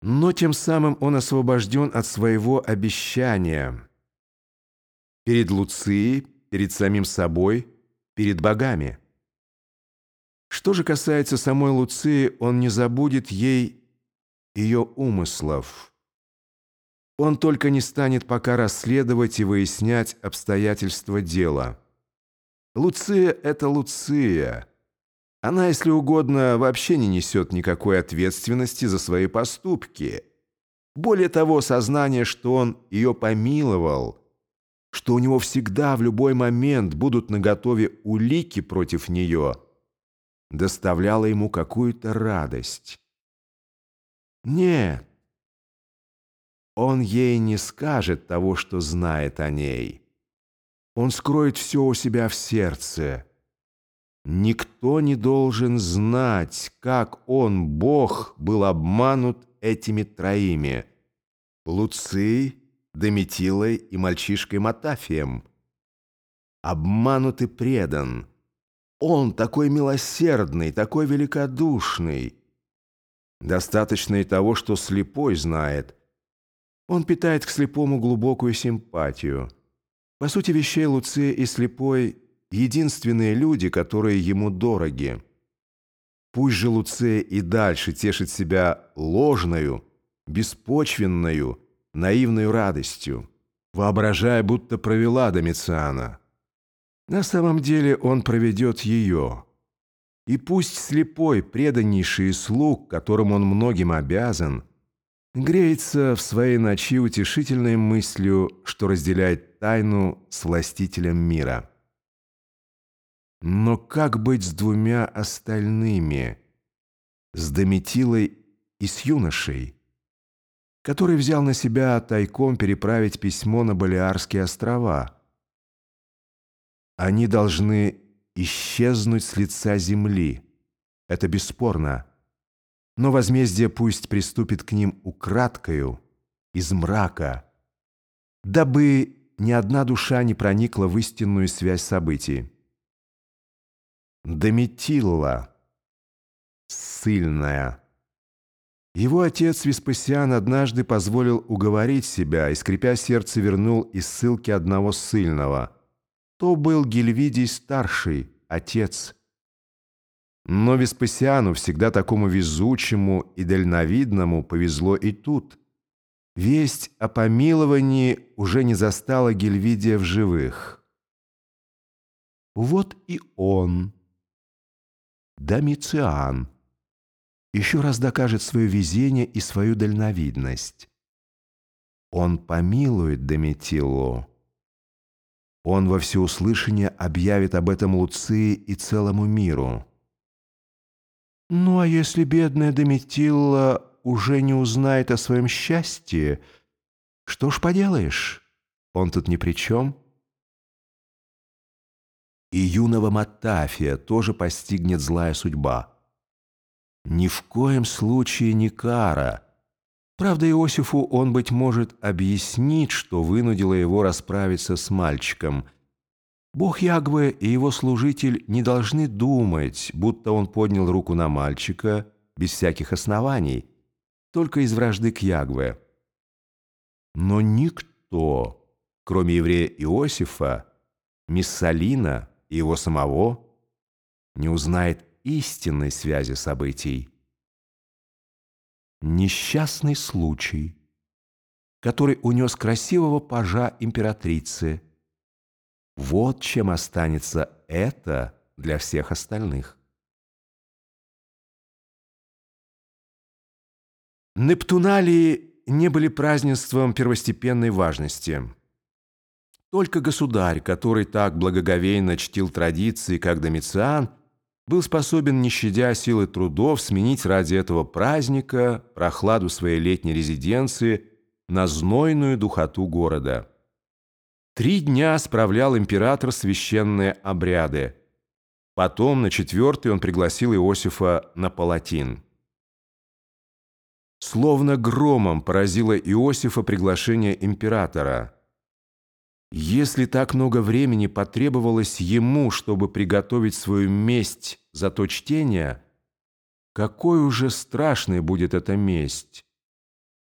Но тем самым он освобожден от своего обещания перед Луцией, перед самим собой, перед богами. Что же касается самой Луции, он не забудет ей ее умыслов. Он только не станет пока расследовать и выяснять обстоятельства дела. Луция — это Луция. Она, если угодно, вообще не несет никакой ответственности за свои поступки. Более того, сознание, что он ее помиловал, что у него всегда в любой момент будут наготове улики против нее, доставляло ему какую-то радость. Нет, он ей не скажет того, что знает о ней. Он скроет все у себя в сердце. Никто не должен знать, как он, Бог, был обманут этими троими — Луцией, Дометилой и мальчишкой Матафием. Обманут и предан. Он такой милосердный, такой великодушный. Достаточно и того, что слепой знает, он питает к слепому глубокую симпатию. По сути вещей Луция и слепой – единственные люди, которые ему дороги. Пусть же Луция и дальше тешит себя ложною, беспочвенною, наивной радостью, воображая, будто провела Домициана. На самом деле он проведет ее. И пусть слепой, преданнейший слуг, которым он многим обязан – греется в своей ночи утешительной мыслью, что разделяет тайну с властителем мира. Но как быть с двумя остальными, с Дометилой и с юношей, который взял на себя тайком переправить письмо на Балиарские острова? Они должны исчезнуть с лица земли. Это бесспорно но возмездие пусть приступит к ним украдкою, из мрака, дабы ни одна душа не проникла в истинную связь событий. Дометилла, сильная. Его отец Веспасиан однажды позволил уговорить себя и, скрипя сердце, вернул из ссылки одного ссыльного. То был Гельвидий Старший, отец но Веспасиану, всегда такому везучему и дальновидному, повезло и тут. Весть о помиловании уже не застала Гельвидия в живых. Вот и он, Домициан, еще раз докажет свое везение и свою дальновидность. Он помилует Дометилу. Он во всеуслышание объявит об этом Луции и целому миру. Ну, а если бедная Дометилла уже не узнает о своем счастье, что ж поделаешь, он тут ни при чем. И юного Матафия тоже постигнет злая судьба. Ни в коем случае не кара. Правда, Иосифу он, быть может, объяснит, что вынудило его расправиться с мальчиком – Бог Ягве и его служитель не должны думать, будто он поднял руку на мальчика без всяких оснований, только из вражды к Ягве. Но никто, кроме еврея Иосифа, Миссалина и его самого, не узнает истинной связи событий. Несчастный случай, который унес красивого пажа императрицы – вот чем останется это для всех остальных. Нептуналии не были празднеством первостепенной важности. Только государь, который так благоговейно чтил традиции, как Домициан, был способен, не щадя силы трудов, сменить ради этого праздника прохладу своей летней резиденции на знойную духоту города. Три дня справлял император священные обряды. Потом, на четвертый, он пригласил Иосифа на палатин. Словно громом поразило Иосифа приглашение императора. Если так много времени потребовалось ему, чтобы приготовить свою месть за то чтение, какой уже страшной будет эта месть?